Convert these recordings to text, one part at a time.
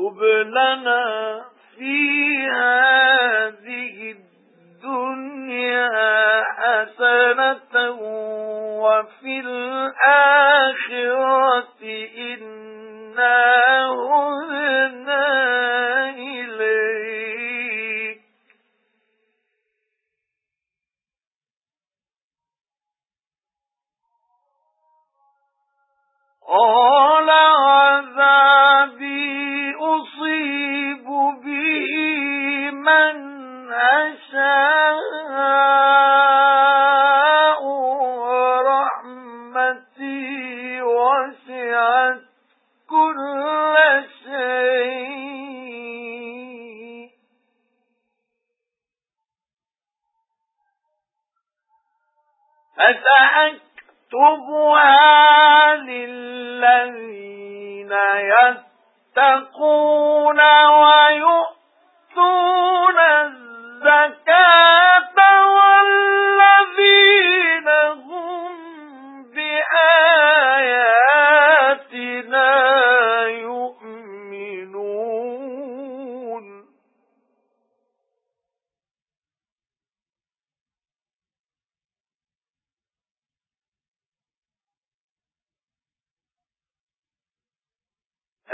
اكتب لنا في هذه الدنيا حسنة وفي الآخرة إنا هدنا إليك. قال وسعت كل شيء. أتأكتبها للذين يتقون ويؤتون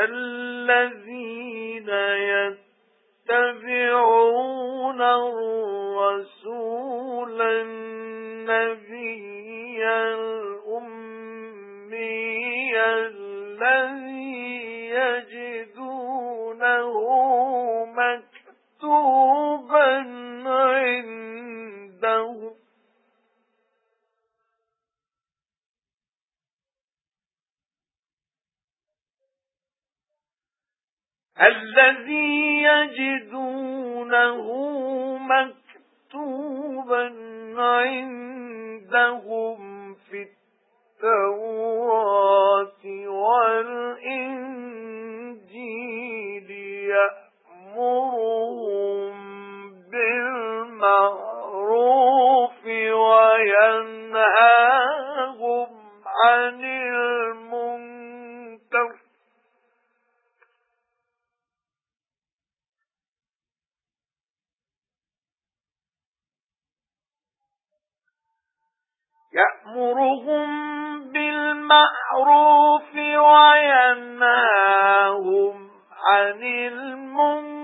الذين يتبعون الرسول النبي الأمي الذي يجدونه مكتوبا الذي يجدونه مكتوبا عندهم في التوراة والإنجيل يأمرهم بالمعروف وينهاهم عن يأمرهم بالمعروف وينهاهم عن المنكر.